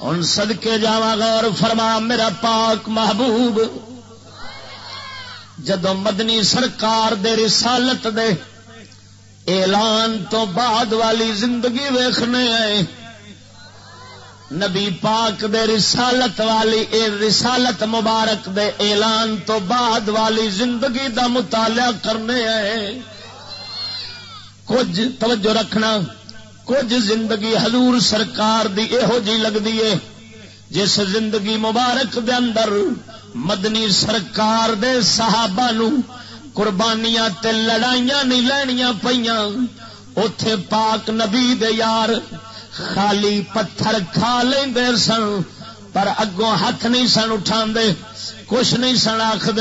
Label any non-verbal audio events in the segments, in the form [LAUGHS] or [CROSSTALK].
ہوں سدکے جا غور فرما، میرا پاک محبوب. جدو مدنی سرکار دے رسالت دے اعلان تو بعد والی زندگی ویخنے آئے، نبی پاک دے رسالت والی، اے رسالت مبارک دے اعلان تو بعد والی زندگی دا مطالعہ کرنے آئے۔ کچھ توجہ رکھنا۔ کچھ زندگی حضور سرکار دی یہو جی لگتی ہے، جس زندگی مبارک دے اندر مدنی سرکار دے صحابہ نو قربانیاں تے لڑائیاں نہیں لینیاں پئیاں۔ اتے پاک نبی دے یار خالی پتھر کھا لے سن، پر اگوں ہاتھ نہیں سن اٹھا کچھ نہیں سن آخر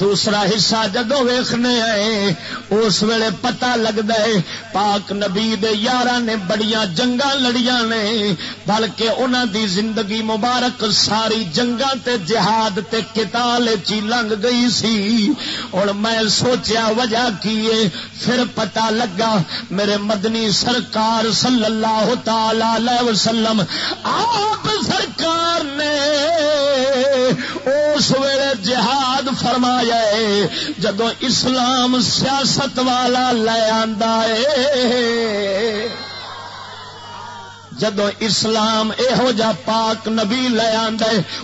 دوسرا حصہ جدو ویخنے آئے، اس ویلے پتا لگتا ہے، پاک نبی یار نے بڑیا جنگا لڑیا نے، بلکہ انہوں دی زندگی مبارک ساری جنگا تے جہاد تے کتال چی لنگ گئی سی۔ اور میں سوچیا، وجہ کی پھر پتا لگا، میرے مدنی سرکار صلی اللہ تعالی وسلم، آپ سرکار نے اس ویلے جہاد فرمایا۔ جدو اسلام سیاست والا لے آ جدو اسلام یہو جا پاک نبی لے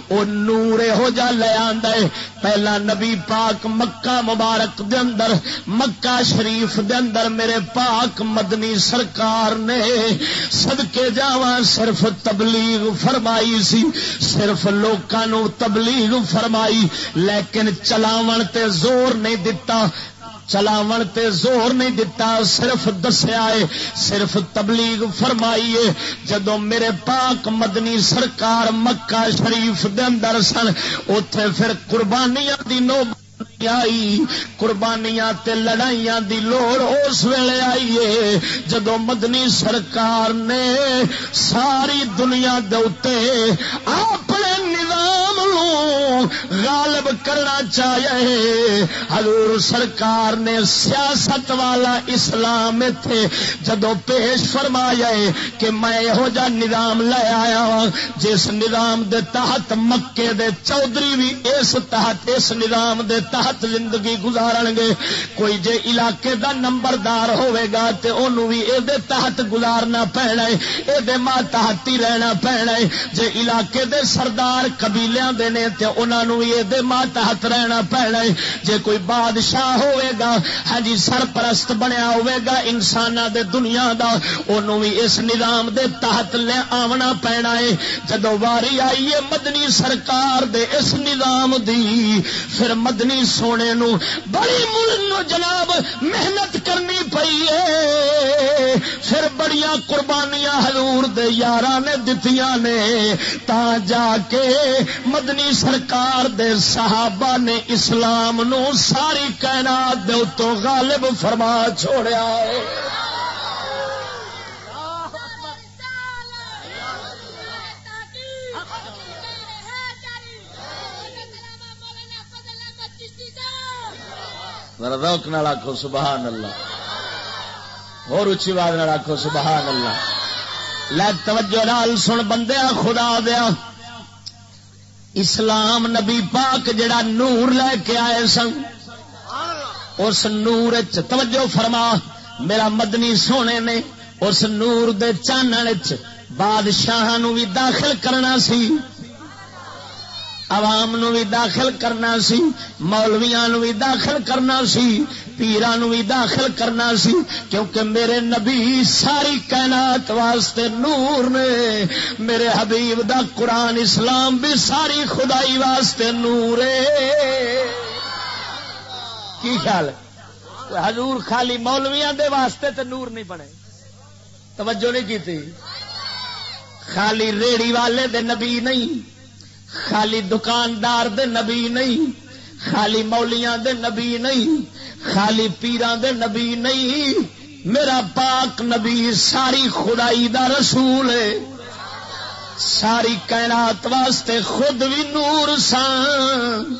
او نور یہو جا لے پہلا نبی پاک مکہ مبارک دے اندر، مکہ شریف دے اندر میرے پاک مدنی سرکار نے سدکے جاوا صرف تبلیغ فرمائی سی، صرف لوکاں تبلیغ فرمائی، لیکن چلاون تے زور نہیں دتا۔ چلاو تے زور نہیں دتا، صرف دسیا ہے، صرف تبلیغ فرمائیے جدو میرے پاک مدنی سرکار مکہ شریف دے اندر سن اتے پھر قربانیاں دی نو آئی قربانیاں تے لڑائیاں دی لوڑ اس ویلے آئیے جدو مدنی سرکار نے ساری دنیا دے اپنے نظام غالب کرنا چاہیے حضور سرکار نے سیاست والا اسلام تھے جدو پیش فرمایا کہ میں یہو جا نظام لے آیا جس نظام دے تحت مکے دے چودھری بھی اس تحت، اس نظام دے تحت سات زندگی گزار گے۔ کوئی جے علاقے دا نمبردار ہوئے گا تے انہوں بھی اے دے تحت گزارنا پینا ہے، اے دے ماں تحت ہی رہنا پینا ہے۔ جے علاقے دے سردار قبیلیاں دے نے تے انہاں نو بھی اے دے ماں تحت رہنا پینا ہے۔ جے کوئی بادشاہ ہوئے گا ہاں جی سرپرست بنیا ہوئے گا انساناں دے دنیا دا انہوں بھی اس نظام دے تحت لے آونا پینا ہے۔ جدو واری آئیے مدنی سرکار دے اس نظام دی، پھر مدنی سونے نو۔ بڑی مل جناب محنت کرنی پئی ہے۔ پھر بڑیاں قربانیاں حضور دے یار نے دتیاں نے۔ تا جا کے مدنی سرکار دے صحابہ نے اسلام نو ساری کائنات دے تو غالب فرما چھوڑیا ہے۔ روک نہ آخو سبحان اللہ اور اچھی بات نہ آخو سبحان اللہ لے توجہ نال سن بندے، خدا دیا۔ اسلام نبی پاک جڑا نور لے کے آئے سن، اس نور توجہ فرما۔ میرا مدنی سونے نے اس نور دے چانن بادشاہ بھی داخل کرنا سی۔ عوام نو بھی داخل کرنا سی مولویا نو بھی داخل کرنا سی پیران نو بھی داخل کرنا سی، کیونکہ میرے نبی ساری کائنات واسطے نور نے، میرے حبیب دا قرآن اسلام بھی ساری خدائی واسطے نور کی خیال حضور خالی مولویا دے واسطے تے نور نہیں بنے۔ توجہ نہیں کی تھی؟ خالی ریڑی والے دے نبی نہیں۔ خالی دکاندار دے نبی نہیں، خالی مولیاں دے نبی نہیں، خالی پیران دے نبی نہیں۔ میرا پاک نبی ساری خدائی دا رسول ہے۔ ساری کائنات واسطے خود بھی نور سان۔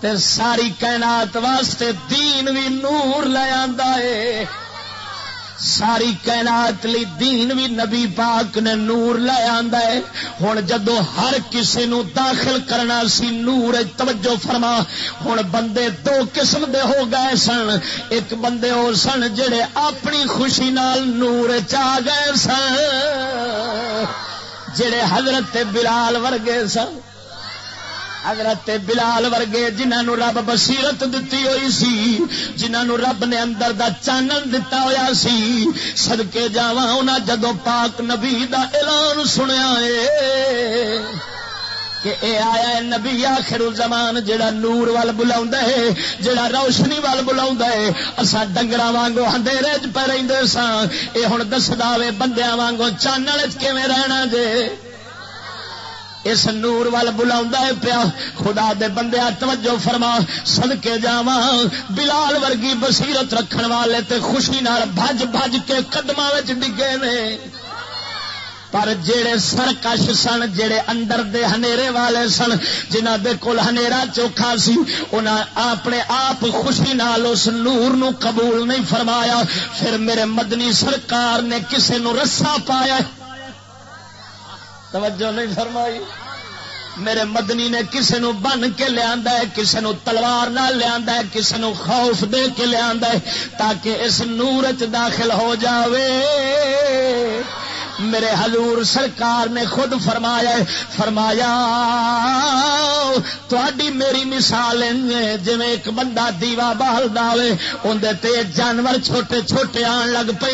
تے ساری کائنات واسطے دین بھی نور لے ہے۔ ساری کائنات لی دین بھی نبی پاک نے نور لے ہے۔ ہوں جدو ہر کسی نو داخل کرنا سی نور، توجہ فرما۔ ہوں بندے دو قسم دے ہو گئے سن۔ ایک بندے ہو سن جڑے اپنی خوشی نال نور چا گئے سن، جڑے حضرت بلال ورگے سن۔ حضرت بلال ورگے جنہوں رب بصیرت دتی ہوئی سی جنہوں رب نے اندر دا چانن دتا ہوا سی سدکے جا جدو پاک نبی دا اعلان سنیا ہے کہ اے آیا ہے نبی آخر زمان جڑا نور وال بلا ہے جڑا روشنی وال بلا ہے اصا ڈنگر وانگو اندھیرے چ پہ رہتے سا یہ ہوں دس دے بندیا وانگو چانل کیون رہنا جے؟ اس نور وال بلا پیا۔ خدا دے بندے توجہ فرما سد کے جا بلال ورگی بصیرت رکھن والے تے خوشی نال بج بج کے قدم ڈگے نے۔ پر جڑے سرکش سن جڑے اندر دے ہنیرے والے سن جنہ دے کول ہنیرا چوکھا سی، انہاں اپنے آپ خوشی نال اس نور نو قبول نہیں فرمایا۔ پھر میرے مدنی سرکار نے کسے نو رسا پایا۔ توجہ نہیں فرمائی۔ میرے مدنی نے کسی نو بن کے لیا کسی نو تلوار نہ لیا کسی نو خوف دے کے لیا تاکہ اس نور چ داخل ہو جاوے۔ میرے حضور سرکار نے خود فرمایا فرمایا تھوڑی میری مثال جی ایک بندہ دیوا بال دے اندر جانور چھوٹے چھوٹے آن لگ پہ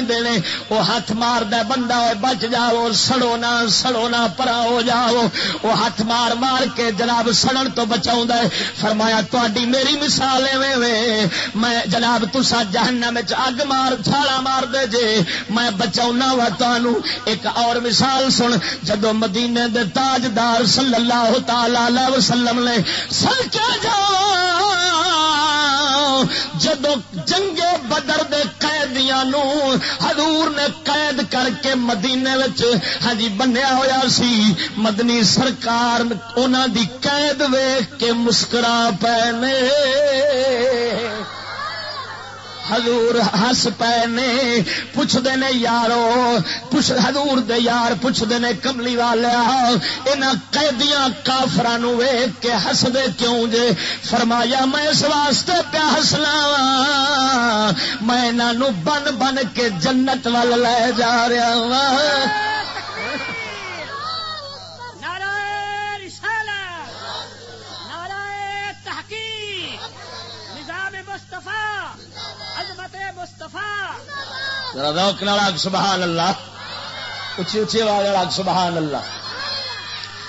وہ ہاتھ مار دے بندہ بچ جاؤ، سڑو نہ سڑو نہ، پرا ہو جاؤ وہ ہاتھ مار مار کے جناب سڑن تو بچاؤ فرمایا تھی میری مثال وے، میں جناب تسا جہنم اگ مار چھالا مار دے جے، میں بچاؤ وا تمہوں ایک اور مثال سن، جدو مدینے دے تاجدار صلی اللہ تعالی وسلم نے سن کے جا جدو جنگے بدر دے قیدیاں نو حضور نے قید کر کے مدینے ہاں جی بنیا ہوا سی۔ مدنی سرکار انہوں دی قید ویخ کے مسکرا پے نے۔ حضور ہس پے نے پوچھتے نے یارو، پوچھ حضور دے یار پوچھتے نے کملی والے یہاں قیدیاں کافران ویگ کے ہسدے کیوں جے؟ فرمایا، میں اس واسطے پیا ہسنا میں انہوں بن بن کے جنت وال لے جا رہا وا سبحان اللہ۔ اچھی اچھی آواز سبحان اللہ۔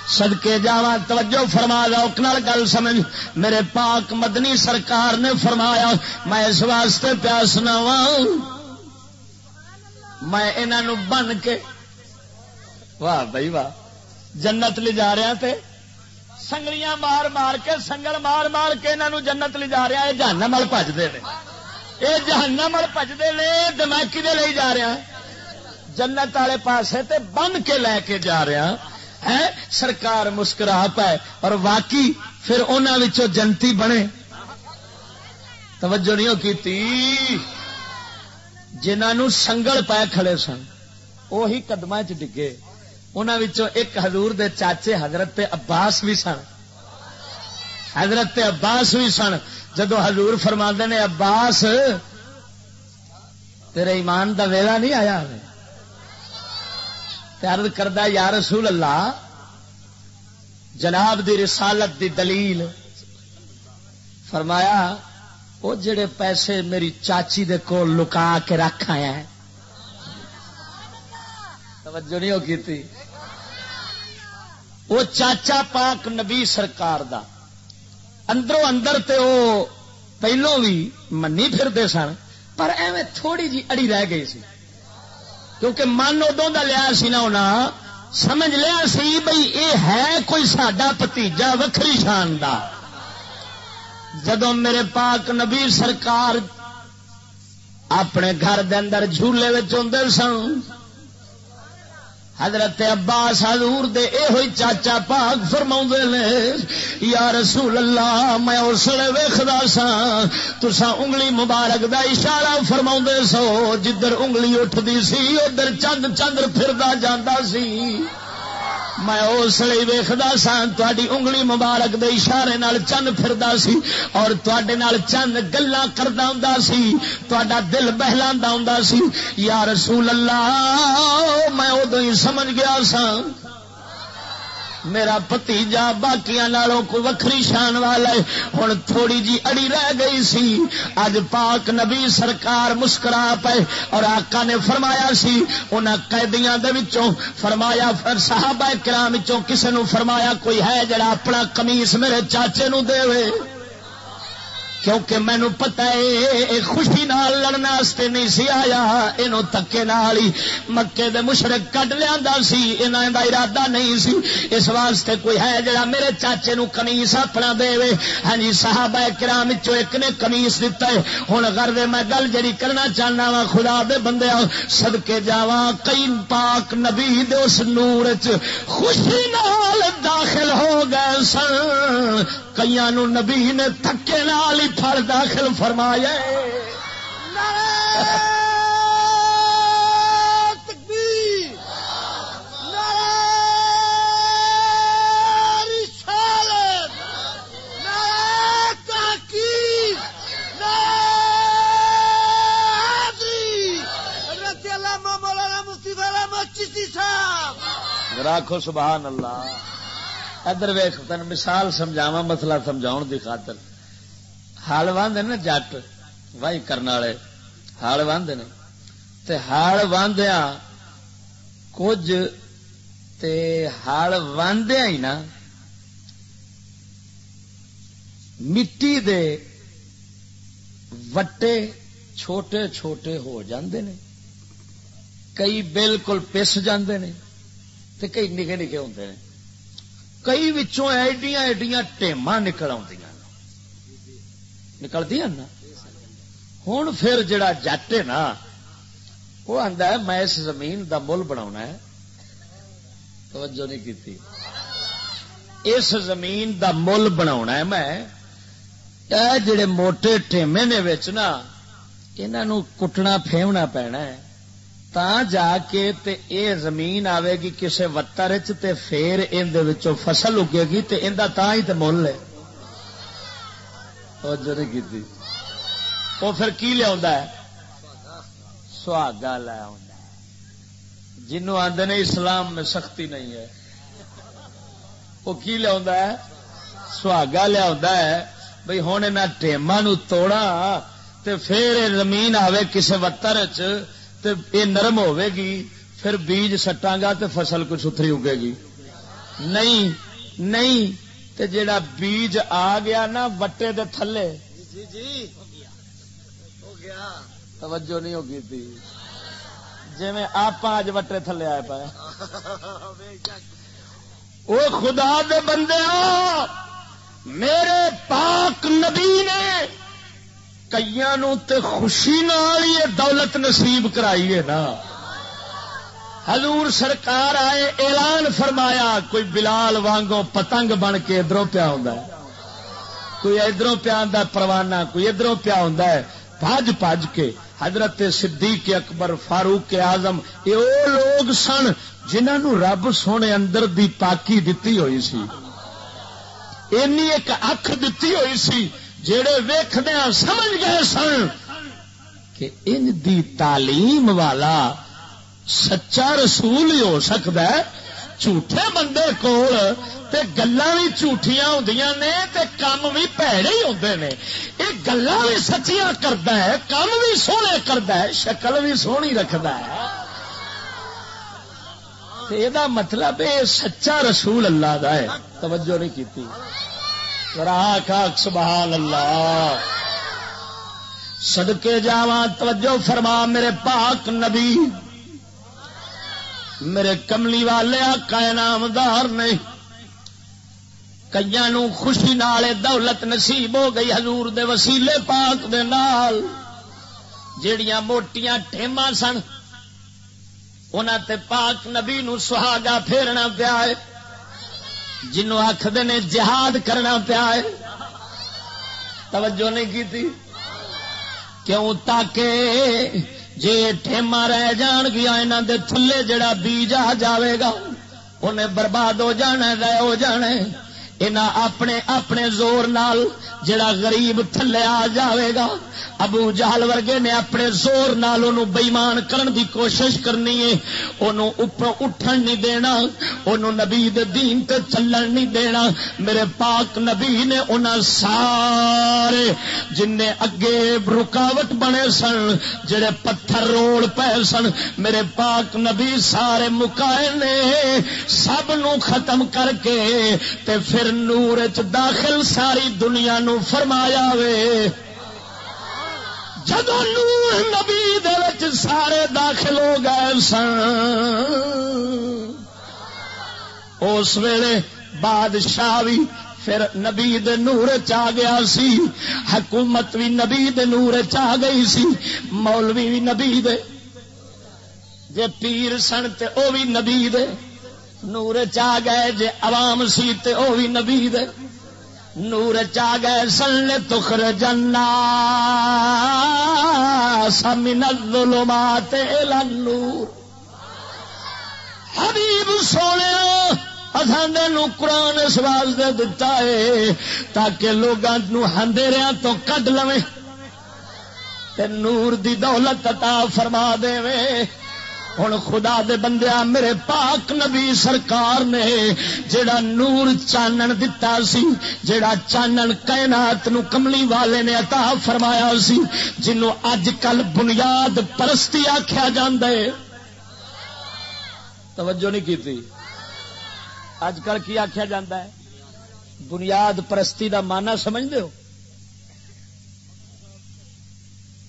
سدکے جا توجہ فرما روک نال گل سمجھ۔ میرے پاک مدنی سرکار نے فرمایا، میں اس واسطے پیاس نہ میں انہوں بن کے، واہ بھائی واہ، جنت لے جا رہا تھے سنگلیاں مار مار کے، سنگل مار مار کے انہوں جنت لے جا رہا ہے جانا مل پجتے ہیں یہ جہانا مل پجتے نے دماغی دے لے جا رہا جنت والے پاسے تے بن کے لے کے جا رہا ہے؟ سرکار مسکرا پائے اور واقعی پھر انہوں جنتی بنے۔ توجہ نہیں کی جنہوں سنگل پائے کھڑے سن وہی قدم چ ڈگے۔ انہوں ایک حضور دے چاچے حضرت عباس بھی سن۔ حضرت عباس بھی سن۔ جدو حضور فرما نے، عباس، تیرے ایمان دا ویلا نہیں آیا تیار کردہ، یا رسول اللہ، جناب دی رسالت دی دلیل۔ فرمایا وہ جڑے پیسے میری چاچی دے کو لکا کے رکھ آیا ہے۔ توجہ نہیں ہوگی وہ چاچا پاک نبی سرکار دا۔ اندروں اندر تے وہ پہلو بھی منی پھرتے سن، پر ایویں تھوڑی جی اڑی رہ گئی سی۔ کیونکہ من ادو کا لیا سی نا سمجھ لیا سی بھائی یہ ہے کوئی ساڈا پتیجا وکری شان دا۔ جدو میرے پاک نبی سرکار اپنے گھر دے اندر جھولے ہوں سن حضرت عباس حضور دے اے ہوئی چاچا پاک فرما نے، یا رسول اللہ، میں اس ویخدا سا تسا انگلی مبارک دا اشارہ فرما سو، جدھر انگلی اٹھتی سی، ادھر چند چندر پھردا جانا سی۔ میں اس لیے ویختا سا تاری انگلی مبارک دے اشارے نال چند پھردا سی اور تے چند گلا کرتا ہوں سی تا دل بہلا ہوں سی۔ یا رسول اللہ، میں ادو ہی سمجھ گیا سا میرا پتیجا باقیا کو وکری شان والا ہوں تھوڑی جی اڑی رہ گئی سی۔ اج پاک نبی سرکار مسکرا پے اور آقا نے فرمایا سی ان قیدیاں دے وچوں فرمایا فر صحابہ کرام وچوں کسے نو فرمایا، کوئی ہے جڑا اپنا کمیس میرے چاچے نو دے وے۔ کیونکہ مینو پتا ہے خوشی نال لڑنا نہیں سی آیا یہ تکے نال ہی مکے دے مشرق کٹ لیا سی انہوں دا ارادہ نہیں سی۔ اس واسطے کوئی ہے جڑا میرے چاچے نو کمیس اپنا دے وے۔ ہاں جی صاحب کرام چو ایک نے کمیس دتا ہے۔ ہوں کر دے میں گل جڑی کرنا چاہنا وا خدا دے بندے سدکے جا کئی پاک نبی دے اس نور چ خوشی نال داخل ہو گئے سن۔ کئی نبی نے تھکے نال ہی پھل داخل فرمایا راکھو سبحان اللہ۔ ادھر ویخ تین مثال سمجھاوا مسئلہ سمجھاؤ دی خاطر۔ ہال واندے نا جٹ، وائی کرنے والے۔ ہال واندے نے۔ تے ہال واندیا کچھ تے ہال واندیا ہی نا۔ مٹی دے وٹے چھوٹے چھوٹے ہو جاندے نے۔ کئی بالکل پس جاندے نے۔ تے کئی نکے نکے ہوندے نے۔ کئی وچوں ایڈیاں ایڈیاں ٹیما نکل آدی نکلتی نا؟ ہوں پھر جڑا جٹ ہے نا، وہ آتا ہے میں اس زمین دا مل بنا ہے۔ توجہ نہیں کی اس زمین دا مل بنا ہے میں۔ جڑے موٹے ٹیمے نے نا انہوں کٹنا پھیونا پینا ہے۔ تا جا کے تے اے زمین آئے گی کسے وتر تے پھر اندر فصل اگے گی تے اندا تا ہی تے مل ہے توجہ نہیں کی وہ پھر کی لیا سہاگا لیا جنوں آدھے نے اسلام میں سختی نہیں ہے وہ کی لیا سہاگا لیا بھائی ہوں یہاں ٹیما نو توڑا تے پھر زمین آوے کسے وتر چ نرم ہوے گی پھر بیج سٹاں گا تے فصل کو ستری اگے گی۔ نہیں نہیں تے جیڑا بیج آ گیا نا وٹے دے تھلے۔ جی جی ہو گیا۔ توجہ نہیں ہوگی تھی۔ جی میں آپ اج وٹے تھلے آئے پائے۔ وہ خدا دے بندے میرے پاک نبی نے کئی تے خوشی نال یہ دولت نصیب کرائی ہے نا۔ حضور سرکار آئے، اعلان فرمایا، کوئی بلال وانگو پتنگ بن کے ادھر پیا ہوں کوئی ادھر پیا ہوں پروانہ، کوئی ادھر پیا ہوں پج پج کے حضرت صدیق اکبر، فاروق آزم یہ وہ لوگ سن جنہوں رب سونے اندر دی پاکی دتی ہوئی سی۔ اینی ایک اکھ دتی ہوئی سی۔ جڑے ویخدیا ہاں، سمجھ گئے سن کہ ان دی تعلیم والا سچا رسول ہی ہو سکتا ہے۔ جھوٹے بندے کول گلا بھی جھوٹیاں ہوں نے تے کام بھی پیڑے ہی ہوتے ہیں یہ گلا بھی سچیاں کرتا ہے، کام بھی سونے کرتا ہے، شکل بھی سونی رکھتا ہے۔ یہ مطلب سچا رسول اللہ دا ہے۔ توجہ نہیں کی سبحان اللہ۔ سدکے جاوا توجہ فرما، میرے پاک نبی۔ میرے کملی والے، آقا نامدار نے کئی خوشی نال دولت نصیب ہو گئی حضور دے وسیلے پاک دے نال۔ جیڑیاں موٹیاں ٹھیما سن تے پاک نبی نو سہاگا پھیرنا پیا ہے۔ جنوں آخر نے جہاد کرنا پیا ہے، توجہ نہیں کی تھی کیوں تاکہ جی ٹھیما رہ جان گیا یہاں دے تھلے جڑا بیج آ جاوے گا، انہیں برباد ہو جانا رہ ہو جانے جانا اپنے اپنے زور نال جڑا غریب تھلے آ جاوے گا، ابو جہل ورگے نے اپنے زور نال بئیمان کرن دی کوشش کرنی ہے، انہوں اوپر اٹھن نہیں دینا، انہوں نبی دین تے چلن نہیں دینا۔ میرے پاک نبی نے انہاں سارے جن اگے رکاوٹ بنے سن، جڑے پتھر روڑ پے سن۔ میرے پاک نبی سارے مکائے نے، سب نو ختم کر کے تے پھر نور چ داخل ساری دنیا نو فرمایا وے۔ جدو نور نبی سارے داخل ہو گئے سن، اس ویلے بادشاہ بھی پھر نبی نور چ گیا سی، حکومت بھی نبی نور چ گئی سی، مولوی بھی نبی دے۔ جے پیر سن تے او بھی نبی دے۔ نور چ گئے جے عوام سی تے او بھی نبی دے۔ نور چا گئے سن تخر جنا سمن الظلمات الى النور۔ حبیب سونے اسانے نو قرآن اس واسطے دتا ہے تاکہ لوگوں ہندیریا تو کڈ لو نور دی دولت عطا فرما دے ہوں خدا دے بندیا میرے پاک نبی سرکار نے جڑا نور چانن دتا سی جڑا چانن کائنات نو کملی والے نے عطا فرمایا سی، جنوں اج کل بنیاد پرستی آخیا جا توجہ نہیں کی اج کل کی آخیا جا بنیاد پرستی دا مانا سمجھ دو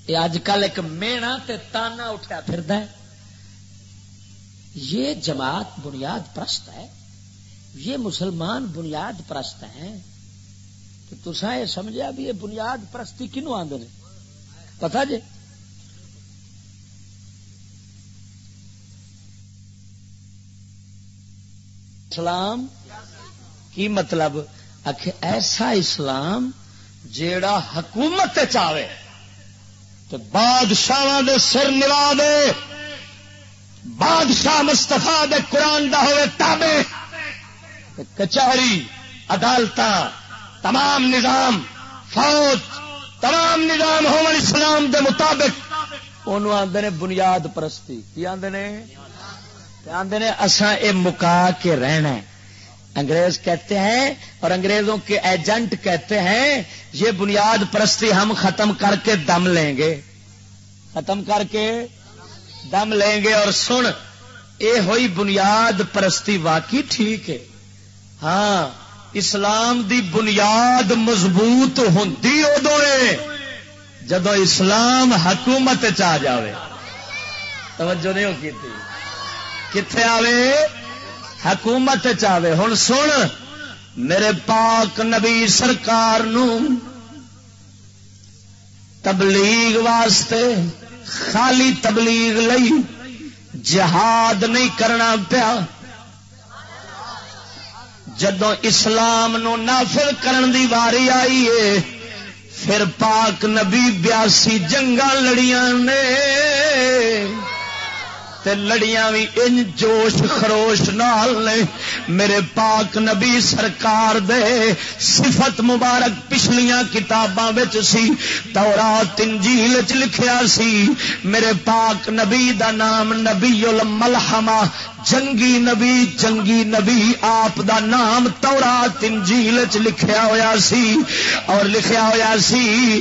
یہ اج کل ایک مینا تے تانا اٹھا پھر ہے۔ یہ جماعت بنیاد پرست ہے، یہ مسلمان بنیاد پرست ہیں۔ تو تسا یہ سمجھا بھی یہ بنیاد پرستی کنو آدھے پتا جی؟ اسلام کی مطلب ایسا اسلام جیڑا حکومت چاہے تو بادشاہ دے سر نوا دے۔ بادشاہ مستفا دے قرآن دا ہوئے تابے کچہری عدالت تمام نظام، فوج، تمام نظام ہو اسلام دے مطابق۔ انہوں آدھے نے بنیاد پرستی۔ کی آدھے نے؟ آدھے نے اساں اے مکا کے رہنا ہے۔ انگریز کہتے ہیں اور انگریزوں کے ایجنٹ کہتے ہیں، یہ بنیاد پرستی ہم ختم کر کے دم لیں گے۔ ختم کر کے دم لیں گے اور سن، اے ہوئی بنیاد پرستی، واقعی ٹھیک ہے۔ ہاں اسلام دی بنیاد مضبوط ہوں ادو جدو اسلام حکومت چ جائے توجہ نہیں ہوتی کتنے آوے؟ حکومت چاہے ہوں سن، میرے پاک نبی سرکار نو تبلیغ واسطے خالی تبلیغ لئی جہاد نہیں کرنا پیا۔ جدو اسلام نو نافل کرن دی واری آئی ہے، پھر پاک نبی بیاسی جنگا لڑیاں نے۔ تے لڑیاں بھی ان جوش خروش نال نے میرے پاک نبی سرکار دے صفت مبارک پچھلیاں کتاباں وچ سی، تورات، انجیل وچ لکھیا سی، میرے پاک نبی دا نام نبی الملحمہ جنگی نبی جنگی نبی، آپ دا نام تورات، انجیل وچ لکھیا ہویا سی اور لکھیا ہویا سی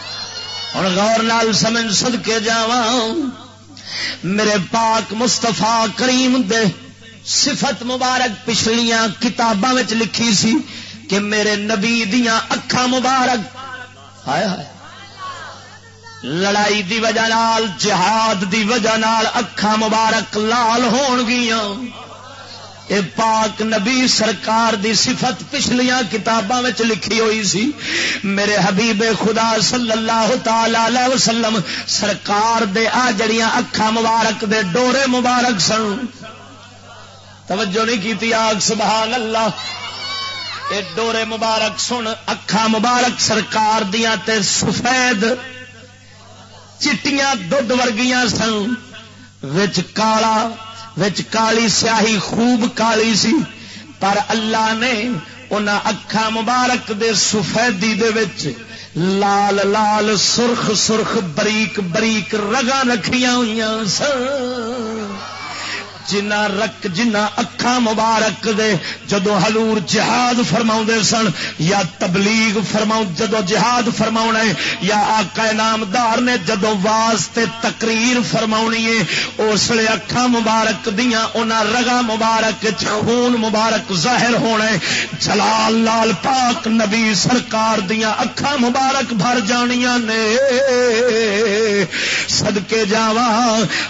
ہوں غور لال سمجھ سد کے جا میرے پاک مستفا کریم دے صفت مبارک پچھلیاں کتاباں لکھی سی کہ میرے نبی دیا اکھا مبارک۔ ہائے ہائے۔ لڑائی دی وجہ نال، جہاد دی وجہ نال اکھا مبارک لال ہون گیاں۔ اے پاک نبی سرکار دی صفت پچھلیاں کتاباں لکھی ہوئی سی۔ میرے حبیب خدا صلی اللہ تعالی وسلم، سرکار دے آ جڑیاں اکھا مبارک دے ڈورے مبارک سن۔ توجہ نہیں کی آگ سبحان اللہ اے ڈورے مبارک سن اکھا مبارک سرکار دیا تے سفید چٹیاں دھد ورگیاں سن، وچ کالا وچ کالی سیاہی خوب کالی سی، پر اللہ نے ان اکھا مبارک دے سفیدی دے وچ لال لال سرخ سرخ بریک بریک رگا رکھیاں ہوئی سن۔ جنہ رک جنہ اکھا مبارک دے جدو حلور جہاد فرما سن، یا تبلیغ فرما جدو جہاد فرما یا آقا نامدار نے جدو واسطے تقریر فرما ہے، اس لیے اکھا مبارک دیا ان رگا مبارک خون مبارک ظاہر ہونا جلال لال پاک نبی سرکار دیا اکھا مبارک بھر جانیاں نے۔ سدکے جاوا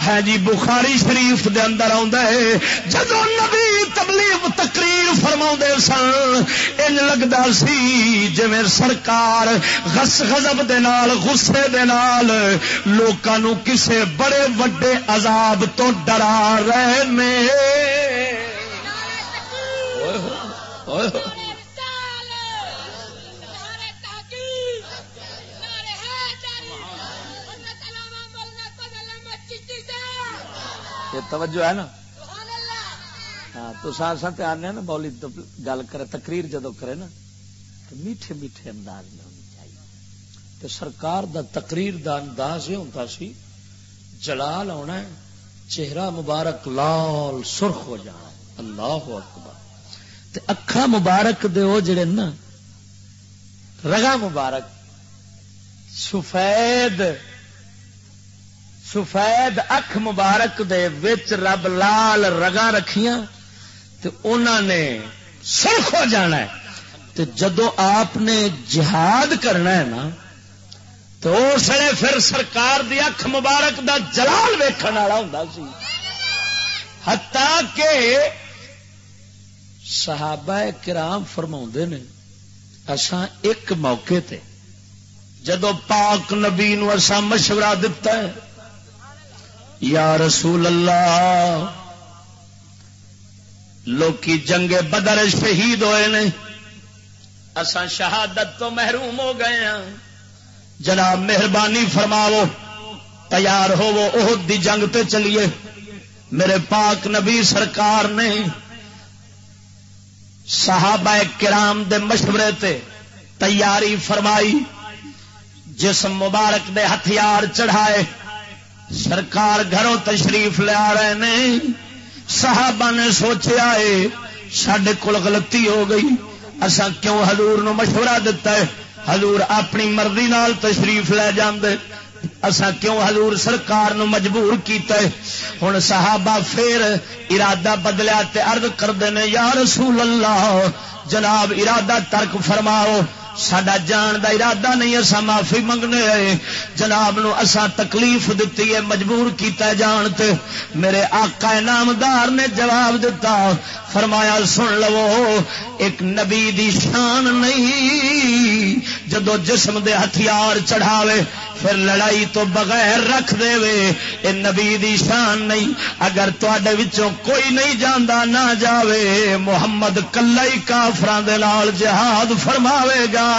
ہے جی بخاری شریف دے اندر آ جدو نبی تبلیغ تقریر فرما سن ان لگتا سی جی سرکار غس غضب دے نال، غصے دے نال لوکاں کسے بڑے وڈے عذاب تو ڈرا رہے میں توجہ ہے نا؟ ہاں تو سر سات آنے نا، بولی گل کرے، تقریر جدو کرے نا، تو میٹھے میٹھے انداز میں ہونی چاہیے۔ تو سرکار دا تقریر دا انداز یہ ہوتا سی، جلال آنا ہے، چہرہ مبارک لال سرخ ہو جانا اللہ اکبر۔ تے اکھا مبارک دے وہ جڑے نا رگا مبارک، سفید سفید اکھ مبارک دے وچ رب لال رگا رکھیاں انہوں نے سرخ ہو جانا ہے۔ تو جدو آپ نے جہاد کرنا ہے نا، تو اس پھر سرکار دی اکھ مبارک دا جلال ویکن والا ہوں سی۔ ہتا کہ صحابہ کرام فرما نے اسان ایک موقع تے جدو پاک نبی نو اسا مشورہ دتا ہے یا رسول اللہ، لوکی جنگ بدر شہید ہوئے نے۔ اسان شہادت تو محروم ہو گئے ہیں۔ جناب مہربانی فرماو تیار ہو وہ دی جنگ تے چلیے۔ میرے پاک نبی سرکار نے صحابہ کرام دے مشورے تے تیاری فرمائی، جسم مبارک دے ہتھیار چڑھائے۔ سرکار گھروں تشریف لیا رہے ہیں صحابہ نے سوچیا ہے سڈے کول غلطی ہو گئی۔ اسا کیوں حضور نو مشورہ دتا ہے حضور اپنی مرضی نال تشریف لے جاندے۔ اسا کیوں حضور سرکار نو مجبور کیتا ہے ہن صحابہ پھر ارادہ بدلیا تے عرض کردے نے، یا رسول اللہ، جناب ارادہ ترک فرماؤ۔ سڈا جان دا ارادہ نہیں اصا معافی منگنے آئے۔ جناب نو اسا تکلیف دیتی ہے، مجبور کیتا جان تے۔ میرے آقا نامدار نے جواب دیتا فرمایا، سن لو، ایک نبی دی شان نہیں۔ جدو جسم دے ہتھیار چڑھاوے، پھر لڑائی تو بغیر رکھ دے وے اے نبی دی شان نہیں۔ اگر تے کوئی نہیں جانا نہ جاوے، محمد کلا ہی کافران دے لال جہاد فرماوے گا۔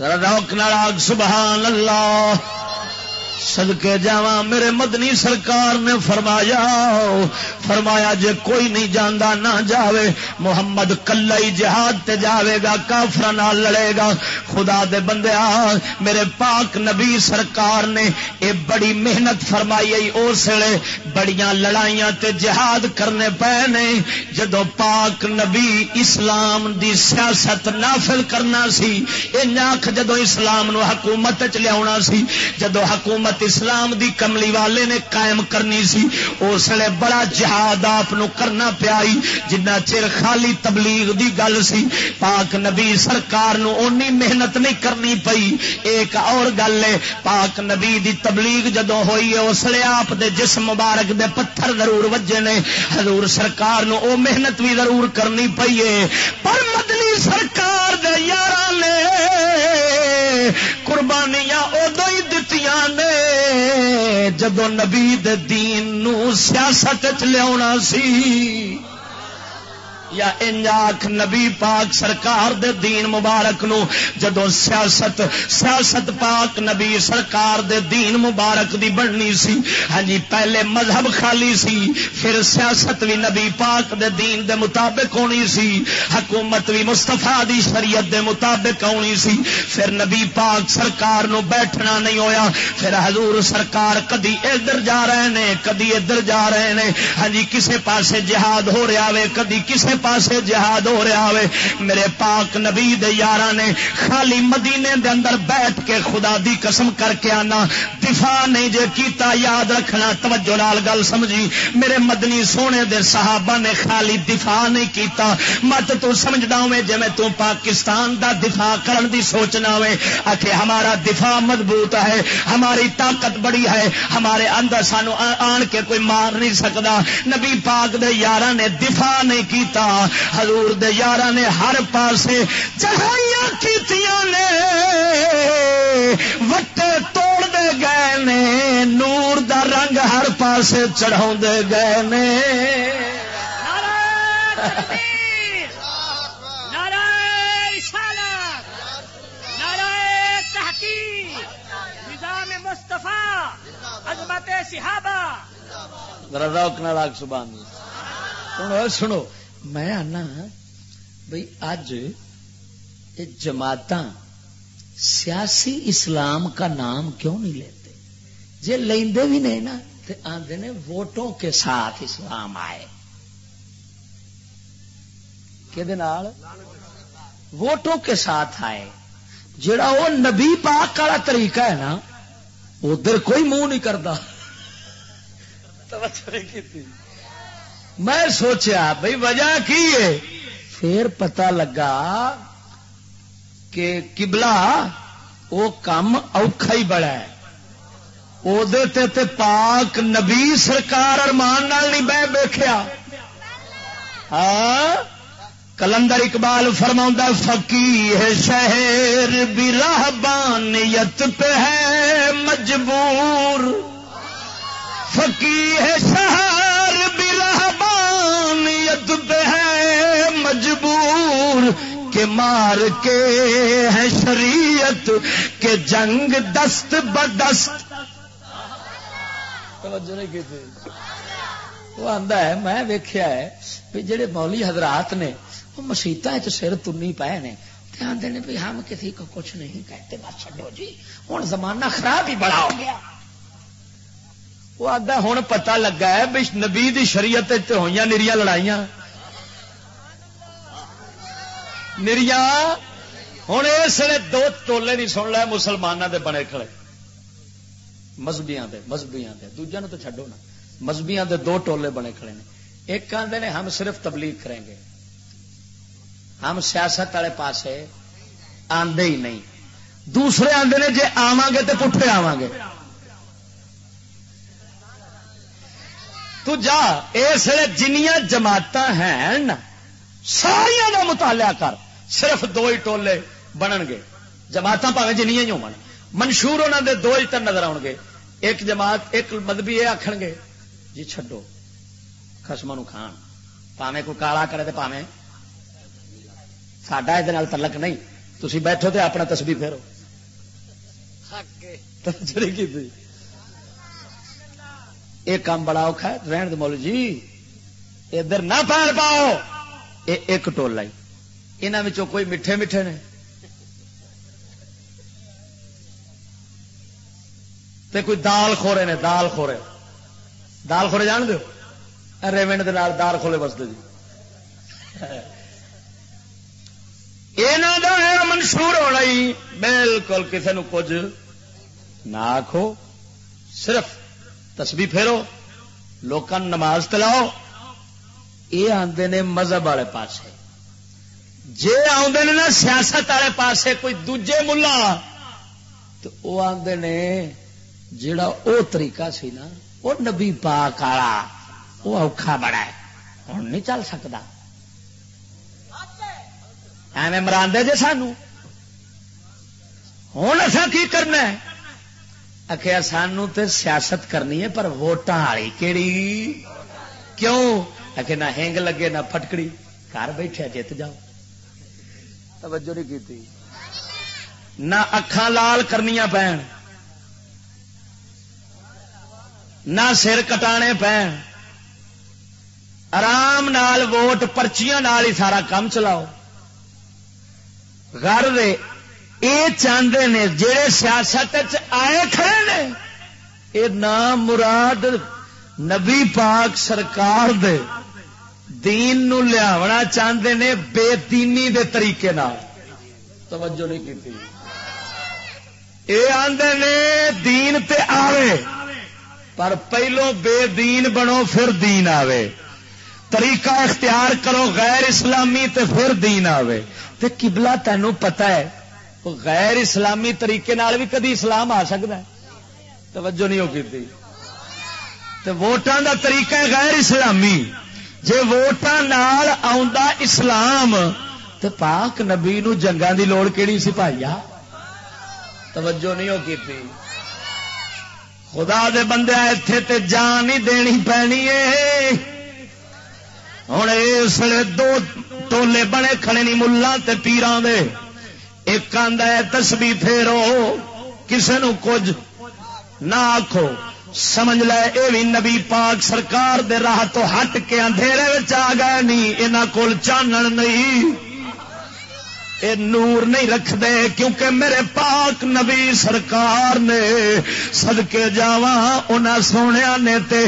روک ناراگ سبحان اللہ۔ سدکے جا میرے مدنی سرکار نے فرمایا فرمایا جے کوئی نہیں جانا نہ جاوے، محمد کلا ہی جہاد تے جاوے گا کافر لڑے گا۔ خدا دے بندے آ، میرے پاک نبی سرکار نے اے بڑی محنت فرمائی اس بڑیاں لڑائیاں تے جہاد کرنے پے نے۔ جدو پاک نبی اسلام دی سیاست نافل کرنا سی اے جدو اسلام نو حکومت چ لیا سی جدو حکومت اسلام دی کملی والے نے قائم کرنی سی، اس لیے بڑا جہاد آپ کرنا پیا جنہ چر خالی تبلیغ دی گل سی۔ پاک نبی سرکار نو اونی محنت نہیں کرنی پئی۔ ایک اور گل ہے، پاک نبی دی تبلیغ جدو ہوئی ہے، اس لیے آپ دے جسم مبارک دے پتھر ضرور وجے نے۔ حضور سرکار نو او محنت بھی ضرور کرنی پئی ہے۔ پر مدنی سرکار دے یار نے قربانیاں ادو ہی دتیاں نے۔ جدو نبی دین نو سیاست چ لیا سی یا انجاک نبی پاک سرکار دے دین مبارک نو، جدو سیاست سیاست پاک نبی سرکار دے دین مبارک دی بننی سی ہاں جی پہلے مذہب خالی سی، پھر سیاست بھی نبی پاک دے دین دے مطابق ہونی سی، حکومت بھی مستفا دی شریعت دے مطابق ہونی سی، پھر نبی پاک سرکار نو بیٹھنا نہیں ہویا، پھر حضور سرکار کدی ادھر جا رہے نے، کدی ادھر جا رہے نے ہاں جی کسے پاسے جہاد ہو رہا وے، کدی کسے پاسے جہاد ہو رہا ہوئے۔ میرے پاک نبی دے یارہ نے خالی مدینے دے اندر بیٹھ کے خدا دی قسم کر کے آنا۔ دفاع نہیں جے کیتا، یاد رکھنا، توجہ لال گل سمجھی۔ میرے مدنی سونے دے صحابہ نے خالی دفاع نہیں کیتا۔ مت تو سمجھدا ہوئے جے میں تو پاکستان دا دفاع کرن دی سوچنا ہوئے۔ آکھے، ہمارا دفاع مضبوط ہے، ہماری طاقت بڑی ہے، ہمارے اندر سانو آن کے کوئی مار نہیں سکتا نبی پاک دے یارہ نے دفاع نہیں کیتا۔ حضور دے یار نے ہر پاسے چڑھائیاں کیتیاں نے وٹے توڑ دے گئے نے نور دا رنگ ہر پاسے چڑھا گئے نے۔ روک نہ لاگ سبحان سنو سنو۔ میں آنا بھائی اج جماعت سیاسی اسلام کا نام کیوں نہیں لیتے جی لیندے بھی نہیں نا تو آدھے نے ووٹوں کے ساتھ اسلام آئے کہ ووٹوں کے ساتھ آئے جڑا وہ نبی پاک والا طریقہ ہے نا ادھر کوئی منہ نہیں کرتا توجہ نہیں کی میں سوچیا بھائی وجہ کی ہے؟ پھر پتا لگا کہ کبلا وہ کام اوکھا ہی بڑا ہے۔ تے پاک نبی سرکار ارمان نہیں بہ بیٹھیا۔ ہاں؟ کلندر اقبال فرما فقی ہے شہر بھی راہبانیت پہ ہے مجبور۔ فقی ہے شہر رہبانیت پہ ہے مجبور کے مار کے ہے شریعت کے جنگ دست بدست۔ وہ آدھا ہے، میں ویخیا ہے بھی جڑے مولی حضرات نے، وہ مسیطا سر تنی پائے نے آدھے نے بھی ہم کسی کو کچھ نہیں کہتے، بس چڈو جی ہوں زمانہ خراب ہی بڑا ہو گیا۔ وہ آدھا ہوں پتا لگا ہے بھی نبی دی شریعت ہوئی نری لڑائیاں۔ نریا ہوں اس نے دو ٹولے نہیں سن لے مسلمانوں دے بنے کھڑے۔ مذہبیاں دے مذہبیاں دے۔ دوجا تو چڈو نا۔ مذہبیاں دے دو ٹولے بنے کھڑے نے۔ ایک آدھے نے ہم صرف تبلیغ کریں گے۔ ہم سیاست والے پاسے آندے ہی نہیں۔ دوسرے آدھے نے جی آواں گے تو پٹھے آواں گے۔ تو جا اس جنیا جماعت ہیں ساریا کا مطالعہ کر صرف دو ہی ٹولے بنن گے۔ جماعت پاوے جنیا ہی ہو منشور انہوں دے دو ہی تر نظر آؤ گے۔ ایک جماعت ایک مذہبی یہ آخ گے جی چڈو خسم کھان۔ پاوے کوئی کالا کرے تو پاوے ساڈا یہ تلک نہیں۔ تھی بیٹھو تو اپنا تسبی پھیرو۔ یہ کام بڑا اوکھا ہے، رہن مول جی۔ ادھر نہ پال پاؤ۔ یہ ایک ٹولا ہی یہاں کوئی میٹھے میٹھے نے۔ تے کوئی دال خورے نے، دال خورے۔ دال خورے جان دو ریونڈ دے نال دال کھولے بستے جی۔ یہ منشور ہونا ہی۔ بالکل کسی نو کچھ نہ آخو صرف تسبی پھیرو لوگوں نماز تلاؤ۔ یہ آتے نے مذہب والے پاس جی آدھے نا سیاست والے پاس کوئی دوجے ملا، تو وہ آدھے نے جڑا او طریقہ سی نا وہ نبی پاک والا وہ اوکھا بڑا ہے۔ ہوں نہیں چل سکتا ایویں مران دے جے سانو ہوں اصا کی کرنا آخیا سانو تے سیاست کرنی ہے پر ووٹاں والی کہڑی کیوں؟ آ نہ ہینگ لگے نہ پٹکڑی گھر بیٹھے جیت جاؤ۔ توجہ نہیں کی نہ اکھان لال کرنی پین نہ سر کٹانے پین آرام نال ووٹ پرچیاں نال ہی سارا کام چلاؤ۔ گھر یہ چاہتے نے جہے سیاست آئے کھڑے نے، یہ نام مراد نبی پاک سرکار دے دین نو لیا چاہتے نے بے دینی دے طریقے نال۔ توجہ نہیں کی یہ آدھے نے دین تے آوے، پر پہلو بے دین بنو پھر دین آوے۔ طریقہ اختیار کرو غیر اسلامی تے پھر دین آوے۔ تے قبلہ تینوں پتا ہے غیر اسلامی طریقے نال بھی کدی اسلام آ سکتا ہے؟ توجہ نہیں ہوگی تھی تے ووٹاں دا طریقہ ہے غیر اسلامی. جے ووٹاں نال آندا اسلام، تے پاک نبی نو جنگاں دی لوڑ کیڑی سی بھائیا توجہ نہیں ہوگی تھی خدا دے بندے اتے تے جان ہی دینی پینی ہے. ہوں اس دو ٹولے بنے کھڑے نہیں ملا پیران دے. ایک آدھا ہے تسبی پھیرو، کسے نو کچھ نہ آخو سمجھ لے، اے بھی نبی پاک سرکار دے راہ تو ہٹ کے اندھیرے آ گئے نہیں یہاں کول چانن نہیں۔ اے نور نہیں رکھ دے کیونکہ میرے پاک نبی سرکار نے سدکے جاوا سونے نے تے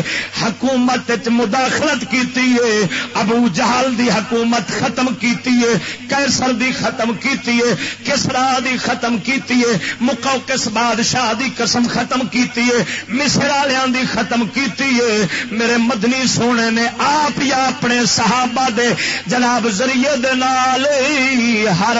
حکومت مداخلت کیتی ہے، ابو جہل دی حکومت ختم کیتی ہے کیسر دی ختم کیتی ہے، کسرا دی ختم کیتی ہے مکو کس بادشاہ دی قسم ختم کیتی ہے، مصر والوں دی ختم کیتی ہے۔ میرے مدنی سونے نے آپ یا اپنے صحابہ دے جناب ذریعے دے نال ہر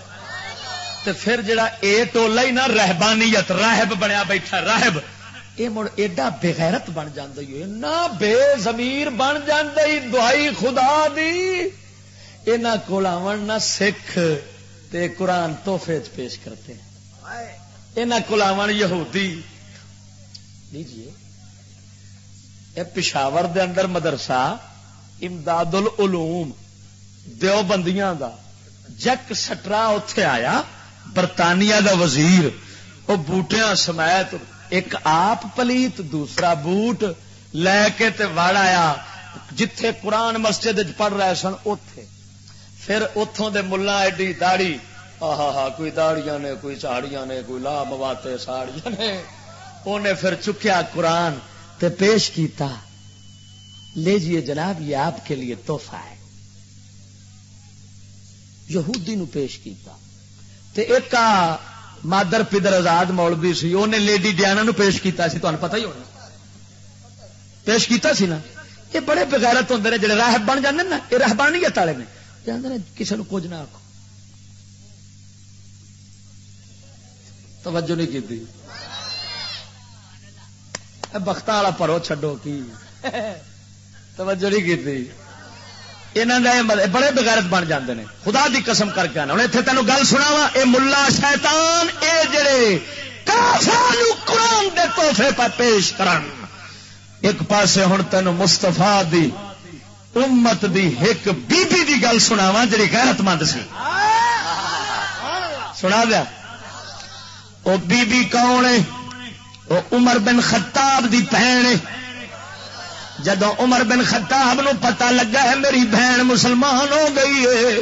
تو پھر جڑا اے ٹولا ہی نا، رہبانیت، راہب بنیا بیٹھا، راہب۔ یہ مڑ ایڈا بغیرت بن جی نہ بے زمیر بن جی دہائی خدا دی۔ یہاں کو نہ سکھ تے قرآن توحفے پیش کرتے۔ یہاں کو یہودی۔ لیجیے یہ پشاور دے اندر مدرسہ امداد العلوم دیوبندیاں دا، جک سٹرا اتے آیا۔ برطانیہ دا وزیر وہ بوٹیا سمیت ایک آپ پلیت، دوسرا بوٹ، لے کے تے وڑ آیا، جتھے قرآن مسجد پڑھ رہے سن اتے پھر اتوں دے ملا ایڈی داڑی ہاں ہاں کوئی داڑیاں نے، کوئی چاڑیاں نے، کوئی لا مواتے ساڑیاں نے۔ انہیں پھر چکیا قرآن تے پیش کیتا۔ لیجیے جناب، یہ آپ کے لیے تحفہ ہے۔ یہودی نو پیش کیتا۔ تے ایک مادر پدر آزاد مولوی سی انہیں لیڈی ڈیانا نو پیش کیتا سی تمہیں پتہ ہی ہونا۔ پیش کیتا سی نا؟ یہ بڑے بغیرت ہوں نے، جڑے راہ بن جانے نا، یہ راہ بن نہیں والے نے جانے کسی نے کچھ نہ آخو توجہ نہیں کی بخت والا پرو چڈو کی؟ توجہ نہیں کی یہ بڑے بغیرت بن جاندے ہیں خدا دی قسم کر کے آنا۔ ہوں اتنے تینوں گل سنا وا یہ ملا شیطان، اے جڑے قرآن دے توحفے پہ پیش کرن۔ ایک پاسے ہوں تین مستفا دی امت دی ایک بی بی دی گل سناوا جی غیرت مند سی۔ سنا دیا۔ وہ بی بی کون ہے؟ وہ عمر بن خطاب دی بہن جدو عمر بن خطاب نو پتہ لگا ہے میری بہن مسلمان ہو گئی ہے،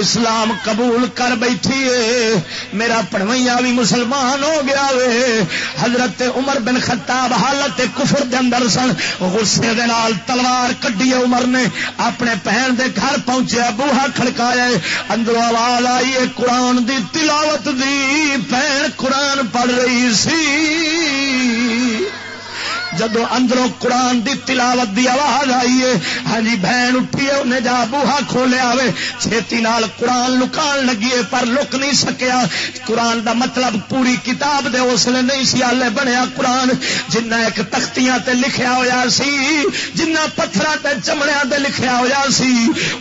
اسلام قبول کر بیٹھی ہے، میرا پڑویا بھی مسلمان ہو گیا وے حضرت عمر بن خطاب حالت کفر دے اندر سن، غصے دے نال تلوار کڈی عمر نے۔ اپنے بہن دے گھر پہنچے بوہا کھڑکایا اندروں آواز آئی ہے، قرآن دی تلاوت دی، بہن قرآن پڑھ رہی سی۔ جدو اندروں قرآن دی تلاوت دی آواز آئی ہے ہاں جی بہن اٹھی ہے، انہیں جا بوہا کھولیا ہوئے چھیتی نال قرآن لکان لگی ہے، پر لک نہیں سکیا۔ قرآن دا مطلب پوری کتاب دے اس لیے نہیں سی، آلے بنیا قرآن۔ جنہ ایک تختیاں تے لکھیا ہویا سی، جنہ پتھر تے چمڑیا تے لکھیا ہویا سی،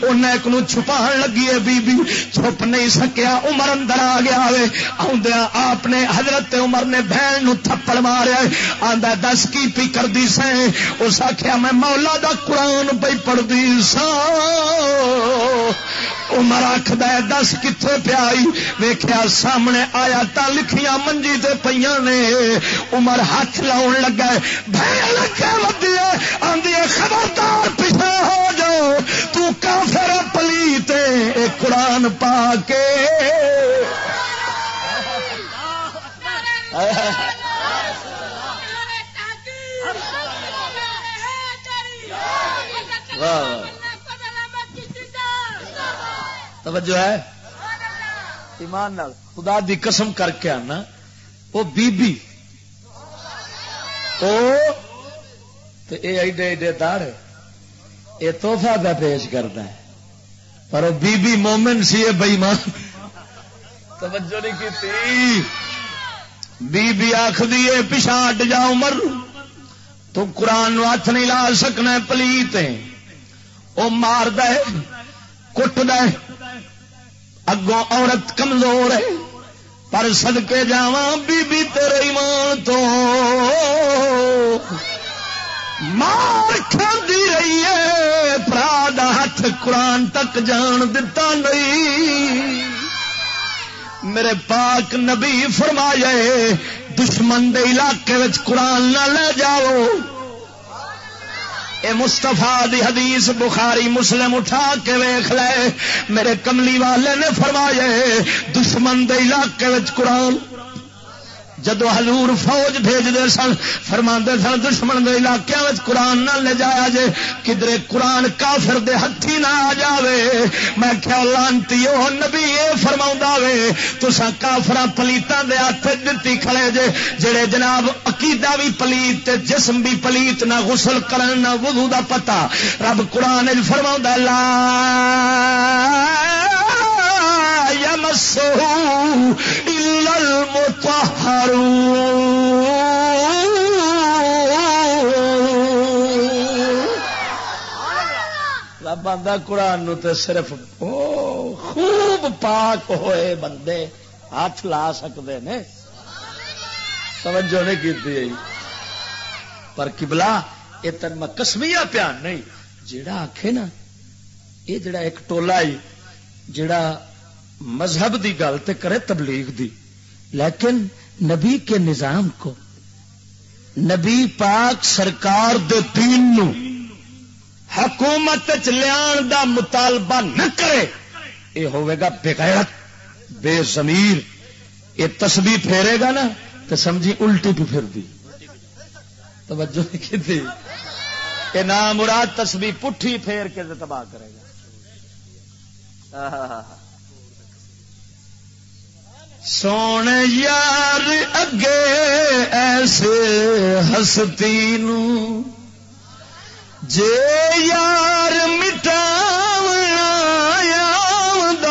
انہیں ایک نو چھپان لگی ہے بی بی چھپ نہیں سکیا، عمر اندر آ گیا ہوئے۔ آدھا آپ نے حضرت عمر نے بہن نو تھپڑ ماریا آدھا دس کی پی کرتی سیں اس آخیا میں مولا دا قرآن پہ پڑھتی سا۔ عمر آخد دس کتنے پیائی ویخیا سامنے آیا تا لکھیا منجی تے پہ نے۔ عمر ہاتھ لاؤن لگا ودی آدھی خبردار پیچھے ہو جاؤ۔ تو کافر پلی تے قرآن پا کے [LAUGHS] توجہ ہے؟ ایمان نال، خدا دی قسم کر کے آنا وہ بی بی او اے ایڈے ایڈے دار یہ توحفہ پہ پیش کرتا ہے، پر وہ بی بی مومن سی بئیمان. توجہ نہیں کی بی بی آخری پچھا ہٹ جا عمر، تو قرآن ہاتھ نہیں لا سکنا پلیت وہ مار دے کٹ دے اگوں عورت کمزور ہے، پر سدکے جا بی بی تیرے ایمان تو۔ مار کھاندی رہی ہے، پرا ہاتھ قرآن تک جان دتا نہیں۔ میرے پاک نبی فرمائے دشمن دے علاقے قرآن نہ لے جاؤ۔ اے مستفا دی حدیث بخاری مسلم اٹھا کے ویخ لے۔ میرے کملی والے نے فرمایا، دشمن دے علاقے قرآن جدو حضور فوج بھیجتے سن فرما سن، دشمن کے علاقے قرآن نہ لے جایا جے کدرے قرآن کافر دے ہاتھی نہ آ جائے میں کیا لانتی وہ نبی یہ فرما وے تو کافر پلیتوں دے ہاتھ دتی کھڑے جے، جڑے جناب عقیدہ بھی پلیت جسم بھی پلیت نہ غسل کرن نہ وضو دا پتا رب قرآن فرما لا يمسه إلا رب آدھا قرآن تے صرف خوب پاک ہوئے بندے ہاتھ لا سکتے نے۔ توجہ نہیں کی پر کبلا یہ تن میں کسمیا پیان نہیں۔ جڑا آخ نا یہ جڑا ایک ٹولا ہی جڑا مذہب دی گل تے کرے تبلیغ دی۔ لیکن نبی کے نظام کو، نبی پاک سرکار دے دین نو حکومت لیان دا مطالبہ نہ کرے یہ ہوئے گا بغیرت بے زمیر یہ تسبیح پھیرے گا نا تو سمجھی الٹی بھی پھر دی۔ توجہ کی تھی؟ کہ نام مراد تسبیح پٹھی پھیر کے تباہ کرے گا۔ سونے یار اگے ایسے ہستی نو۔ جے یار مٹاونا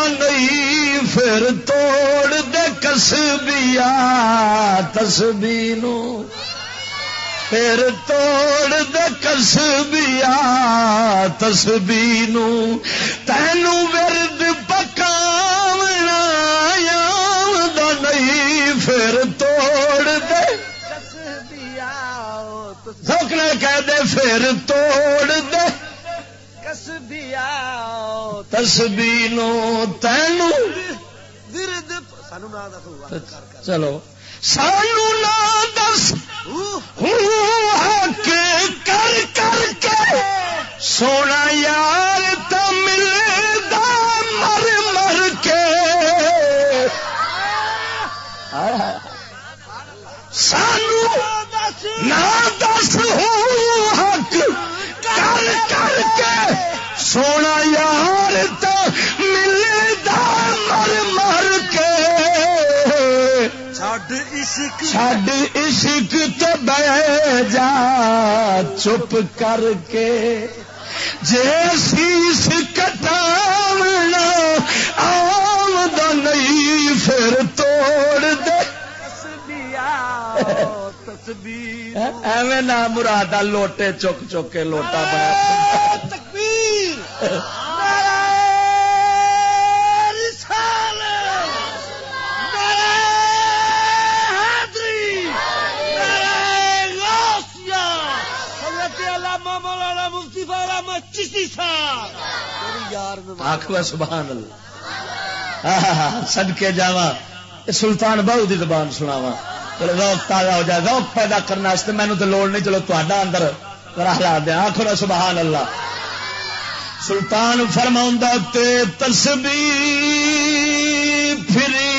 نہیں، پھر توڑ دے کسبیا تسبی نو۔ پھر توڑ دے کسبیا تسبی نو۔ تینو ورد پکاونا پھر توڑ دے۔ کسبیا تسبی نو تینو چلو۔ سانو نہ دس۔ کر کر کے سونا یار تو ملتا مر مر کے۔ سانو نہ دس۔ حق کر کر کے سونا یار تو ملتا مر مر کے۔ چھڈ عشق۔ تو بہ جا چپ کر کے۔ جے سیس ایویں نہ مرادہ لوٹے چک چک کے لوٹا بنا تکبیر۔ آخو سبحان اللہ۔ سد کے جا سلطان بہو کی زبان سناوا روک تازہ ہو جائے روک پیدا کرنے مینو تو لوڑ نہیں، چلو تا اندر لا دیا آخر سبحان اللہ سلطان فرما تسبی پھری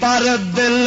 پر دل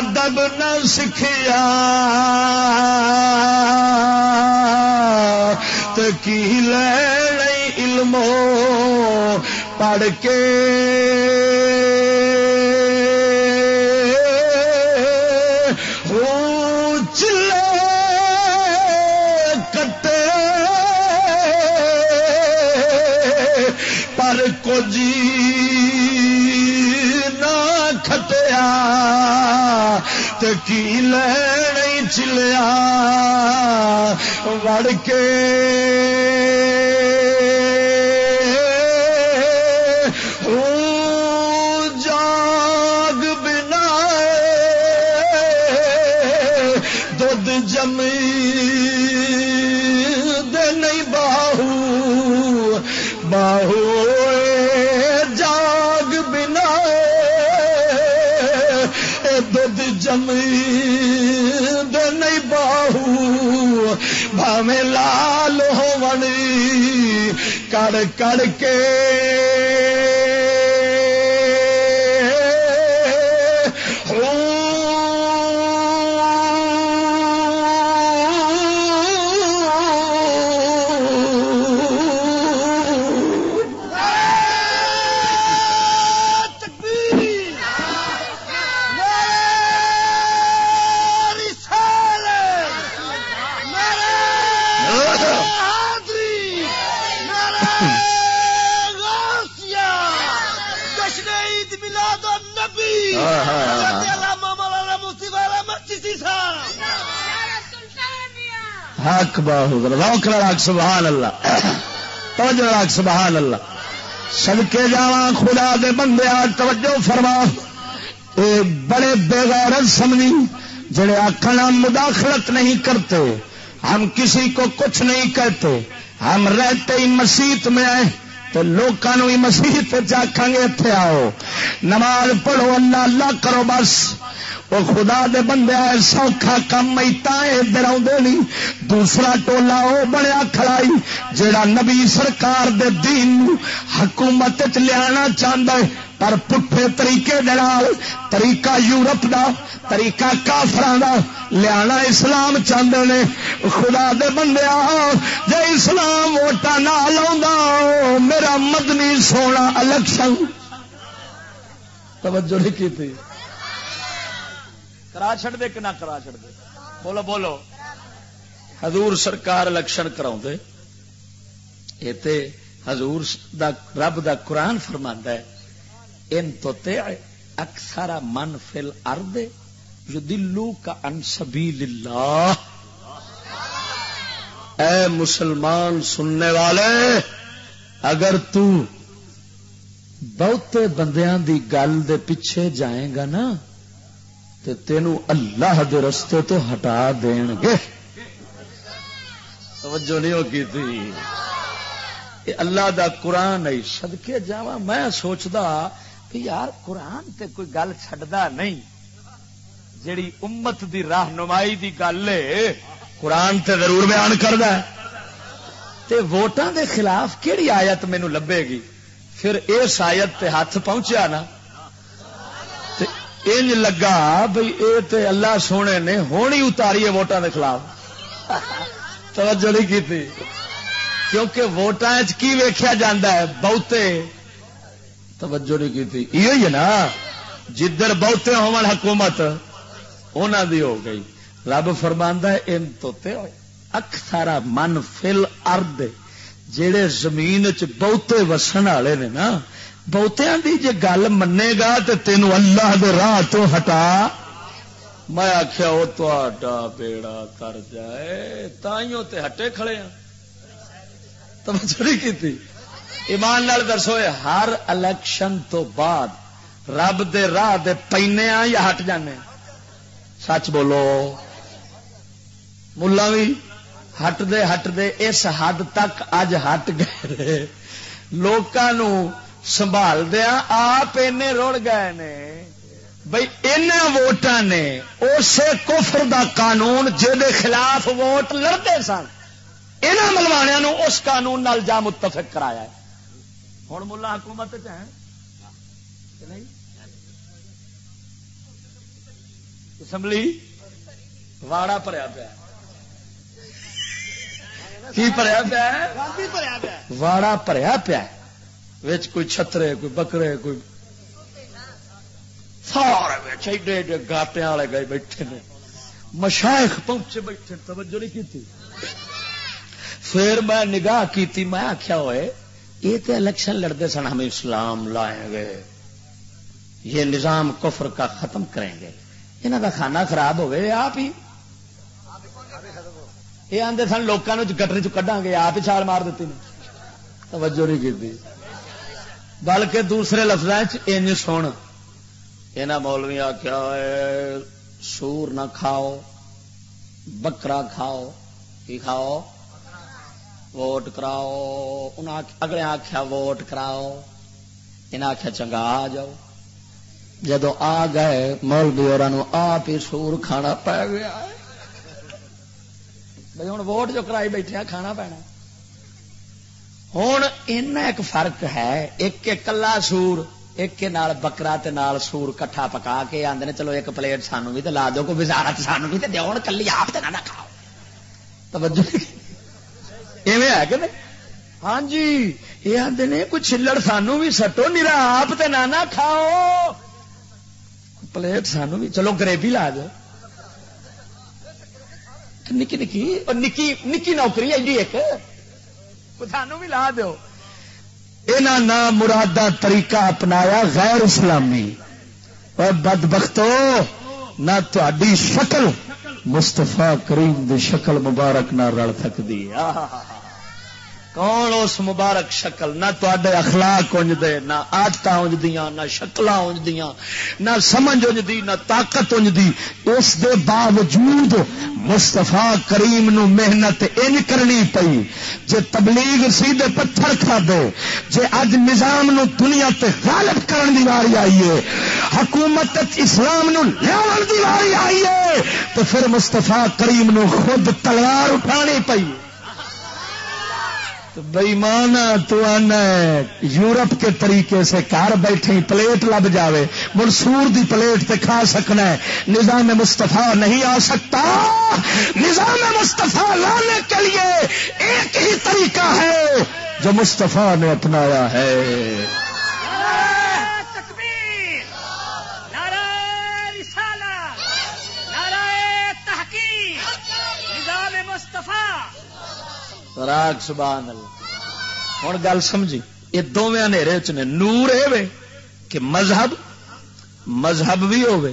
ادب نہ سکھیا تو کی لے علم پڑھ کے کی لین چلیا وڑ کے کڑ کے حق باہو روک راک، سبحان اللہ۔ توجہ راک، سبحان اللہ۔ سڑکے جا خدا دے بندے آج توجہ فرما۔ اے بڑے بےغیرت سمجھی، جڑے آخنا مداخلت نہیں کرتے، ہم کسی کو کچھ نہیں کہتے، ہم رہتے ہی مسیت میں آئے تو لوگوں ہی مسیحت آخان گے اتنے آؤ۔ نماز پڑھو، اللہ اللہ کرو بس۔ وہ خدا دے بندے سوکھا کم ادھر آدھے نہیں دوسرا ٹولا وہ بنیا کھڑائی جڑا نبی سرکار دے دین حکومت لیا چاہتا ہے۔ پر پٹھے طریقے دال طریقہ یورپ دا، طریقہ کافر لیا اسلام چاہتے نے۔ خدا دے بندے جے اسلام ووٹا نہ لا میرا مدنی سونا الیکشن۔ توجہ نہیں کی تھی۔ کرا چڑ دے کہ نہ کرا چڑ دے بولو بولو۔ حضور سرکار الیکشن کرا حضور دا رب دا قرآن فرما ہے، ان تو اکثر من فل ارد جو دلو کا انسبی اللہ۔ اے مسلمان سننے والے، اگر تو بہتے بندیاں دی گل دے پیچھے جائیں گا نا تے تینو اللہ دے رستے تو ہٹا دین گے توجہ نہیں ہو کی تھی؟ اللہ دا قرآن ہے صدقے جاوا میں سوچدا کہ یار قرآن تے کوئی گل چھڈدا نہیں۔ جیڑی امت دی رہنمائی دی گل ہے قرآن تے ضرور بیان کردا ہے۔ تے ووٹاں دے خلاف کیڑی آیت مینوں لبے گی؟ پھر اس آیت تے ہاتھ پہنچیا نا۔ انج لگا بھائی اے تے اللہ سونے نے ہونی اتاری ہے ووٹان کے خلاف۔ توجہ نہیں کی تھی کیونکہ ووٹان کی ویکیا جاندہ ہے؟ بہتے۔ توجہ نہیں کی تھی یہ نا۔ جدھر بہتے ہون حکومت انہوں دی ہو گئی۔ رب فرماندہ ہے، ان تو اکثر من فل ارد جہے زمین چ بہتے وسن والے نے نا بہتیا دی جے گل منے گا تو تینوں اللہ دے راہ تو ہٹا۔ میں آخیا وہ تا بیڑا کر جائے، تائیوں تے ہٹے کھڑے ہیں توجہ کی ایمان نال درسو ہر الیکشن تو بعد رب دے راہ دے پینے آ یا ہٹ جانے ہاں؟ سچ بولو۔ ملا بھی ہٹ دے ہٹ دے اس حد تک اج ہٹ گئے۔ لوگوں سنبھال دیا آپ رڑ گئے نے۔ بھائی ان ووٹان نے اسے کفر دا قانون جہد خلاف ووٹ لڑتے سن۔ یہاں ملوانیا اس قانون نال جا متفق کرایا ہوں ملا حکومت اسمبلی واڑا پڑیا پیا۔ کی پڑیا پیا واڑا پڑیا پیا۔ وچ کوئی چھترے، کوئی بکرے، کوئی سارے ایڈے ایڈے گاٹیا والے گئے بیٹھے نے۔ مشائخ پہنچے بیٹھے توجہ نہیں کی پھر میں نگاہ کی میں آخیا ہوئے، یہ تو الیکشن لڑتے سن، ہم اسلام لائیں گے۔ یہ نظام کفر کا ختم کریں گے۔ یہاں کا کھانا خراب ہو گئے آپ ہی۔ یہ آدھے سن لوگوں گٹر چ کڈا گے، آپ ہی چھال مار دیتی توجہ نہیں کی بلکہ دوسرے لفظ سن۔ یہ مولوی آخیا سور نہ کھاؤ، بکرا کھاؤ، کی کھاؤ؟ ووٹ کراؤ۔ اگلے آخیا ووٹ کراؤ۔ انہیں آخیا چنگا آ جاؤ۔ جدو آ گئے، مولوی اور آپ ہی سور کھانا پی گیا بھائی ہوں ووٹ جو کرائی بیٹھے کھانا پینا۔ ہوں ایک فرق ہے ایک کلا سور ایک نال بکرا تے نال سور کٹھا پکا کے آدھے چلو ایک پلیٹ سانو بھی لا دو کو وزارت سانو بھی دو کلی آپ نہ کھاؤ توجہ ایویں ہے کہ نہیں ہاں جی یہ آدھے نے کوئی چلڑ سانو بھی سٹو نیرا آپ تے نہ کھاؤ پلیٹ سانو بھی چلو گریبی لا دو نکی نکی اور نکی نکی نوکری ایڈی ایک سانو بھی لا دو نہ مرادہ طریقہ اپنایا غیر اسلامی۔ اور بد بختو نہ تھی شکل مستفا کریم دی شکل مبارک نہ رل سکتی کون اس مبارک شکل؟ نہ تے اخلاق انج دے نہ آدت انج نہ شکل انج دیا نہ سمجھ انجدی نہ طاقت انجدی اس دے باوجود مستفا کریم نو محنت انج کرنی پئی۔ جے تبلیغ سیدھے پتھر کھا دے جے اج نظام نو دنیا تے غالب کرن دی واری آئی ہے، حکومت اسلام نو دی واری آئی ہے، تو پھر مستفا کریم نو خود تلوار اٹھانی پی بئی تو آنا یورپ کے طریقے سے گھر بیٹھے پلیٹ لب جاوے، منصور دی پلیٹ تے کھا سکنا ہے۔ نظام مستفا نہیں آ سکتا۔ نظام مستفا لانے کے لیے ایک ہی طریقہ ہے، جو مستفا نے اپنایا ہے۔ راگ سبحان اللہ۔ ہوں گل سمجھی۔ یہ دونوں اندھیرے چ نے نور ہے کہ مذہب مذہب بھی ہوے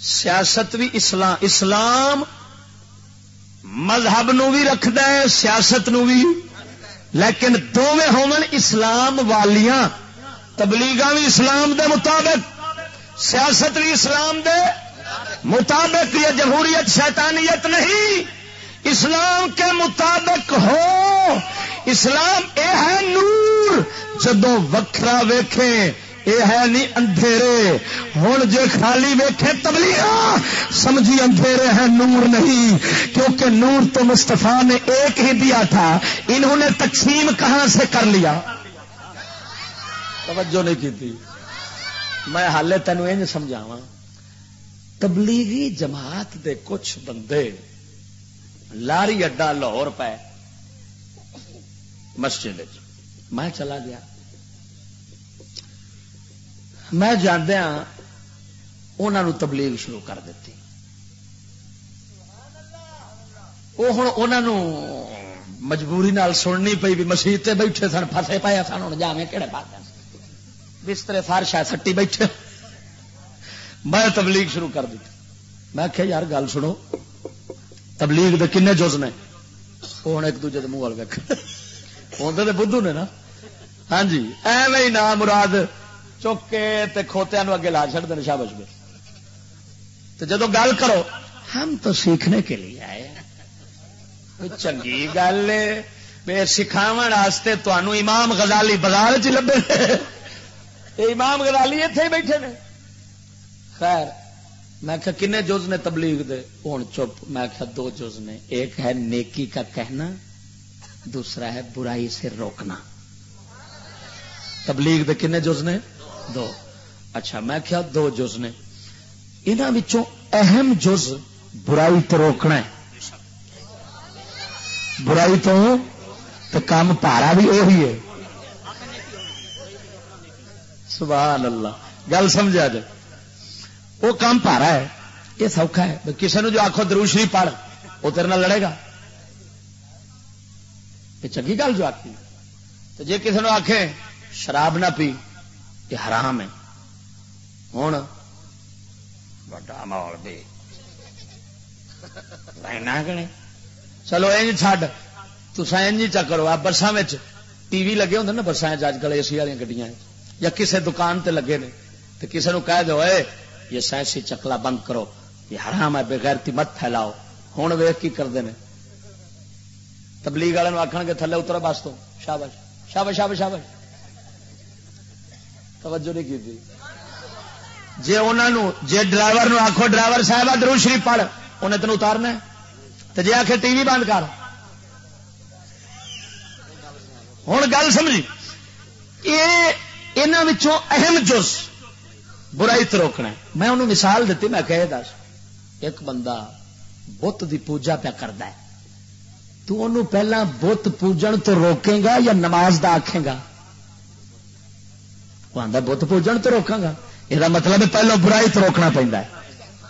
سیاست بھی اسلام اسلام مذہب نو بھی رکھد ہے، سیاست نو بھی۔ لیکن دونوں ہومن اسلام والیاں۔ تبلیغ بھی اسلام دے مطابق، سیاست بھی اسلام دے مطابق یہ جمہوریت، شیطانیت نہیں۔ اسلام کے مطابق ہو۔ اسلام اے ہے نور۔ جدو وکھرا ویکھے، اے ہے نہیں اندھیرے۔ ہوں جے خالی ویکھے تبلیغ، سمجھی اندھیرے ہیں نور نہیں۔ کیونکہ نور تو مستفا نے ایک ہی دیا تھا، انہوں نے تقسیم کہاں سے کر لیا؟ توجہ نہیں کی تھی میں حالے تینوں سمجھاوا تبلیغی جماعت دے کچھ بندے لاری اڈا لاہور پہ مسجد میں چلا گیا۔ میں جاندیا ہاں، انہوں تبلیغ شروع کر دیتی وہ ہوں انہوں مجبوری نال سننی پی بھی مسیح بیٹھے سن فسے پایا سن ہوں جا کہڑے پاس بسترے فارشا سٹی بیٹھے۔ میں تبلیغ شروع کر دیتی میں کہ یار گل سنو۔ تبلیغ دے کنے جز نے؟ وہ ہوں ایک دوجے منہ وال ویک تو بدھو نے نا؟ ہاں جی ایویں ہی نام مراد چک کے کھوتیا اگے لا چڑ دیں شابش میں تو جدو گل کرو، ہم تو سیکھنے کے لیے آئے چنگی گل سکھاو تمہوں امام غزالی بازار چ لبے۔ امام غزالی اتے ہی بیٹھے نے۔ خیر میں کہا، کنے جز نے تبلیغ دے؟ ہوں چپ، میں کہا، دو جز نے، ایک ہے نیکی کا کہنا، دوسرا ہے برائی سے روکنا. تبلیغ دے کنے جز نے؟ دو۔ اچھا میں کیا دو جز نے۔ انہوں اہم جز برائی تو روکنا ہے۔ برائی تو تو کام پارا بھی وہی ہے۔ سبحان اللہ۔ گل سمجھا جائے وہ کام پارا ہے۔ یہ سوکھا ہے۔ کسی نے جو آخو دروشری پڑھ، وہ تیرے لڑے گا۔ یہ چنگی گل جو آخی تو جی کسی نے آخ شراب نہ پی، یہ حرام ہے۔ ہوں بڑا ماحول بھی چلو این چڈ تسا این چا کرو۔ آپ بسان ٹی وی لگے ہوں نا بسان اج کل اے سی والی گڈیا یا کسی دکان تے لگے نے تو کسی نے کہہ دو اے یہ سائنسی چکلا بند کرو، یہ حرام ہے، بغیرتی مت پھیلاؤ۔ ہوں ویخ کی کرتے ہیں تبلیغ والے آخ گے تھلے اتر بس تو۔ شابش شابش شابش شابش توجہ نہیں کی جی انہوں جی ڈرائیور آخو ڈرائیور صاحب درو شریف پڑھ، انہیں تین اتارنا تو جی آخر ٹی وی بند کر۔ ہوں گل سمجھی۔ یہ اہم جز، برائی تو روکنا میں انہوں مثال دیتی، میں کہ دس ایک بندہ بت دی پوجا پیا کرتا ہے۔ تو انہوں پہلا بت پوجن تو روکے گا یا نماز دا آکھے گا؟ وہ بت پوجن تو روکا گا۔ یہ مطلب پہلو برائی تو روکنا پہنتا ہے۔